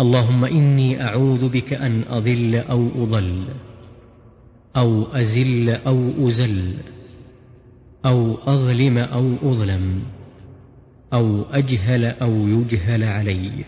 اللهم إني أعوذ بك أن أضل أو أضل أو أزل أو أزل أو أظلم أو أظلم أو أجهل أو يجهل عليّ.